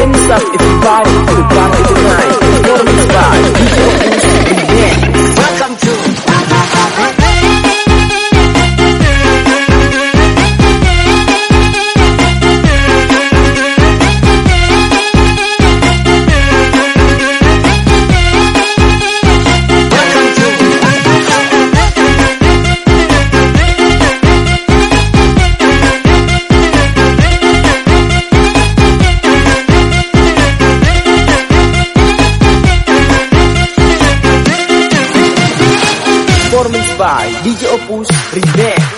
Inside, if you buy it, you buy it tonight. Performance by DJ Opus Remix.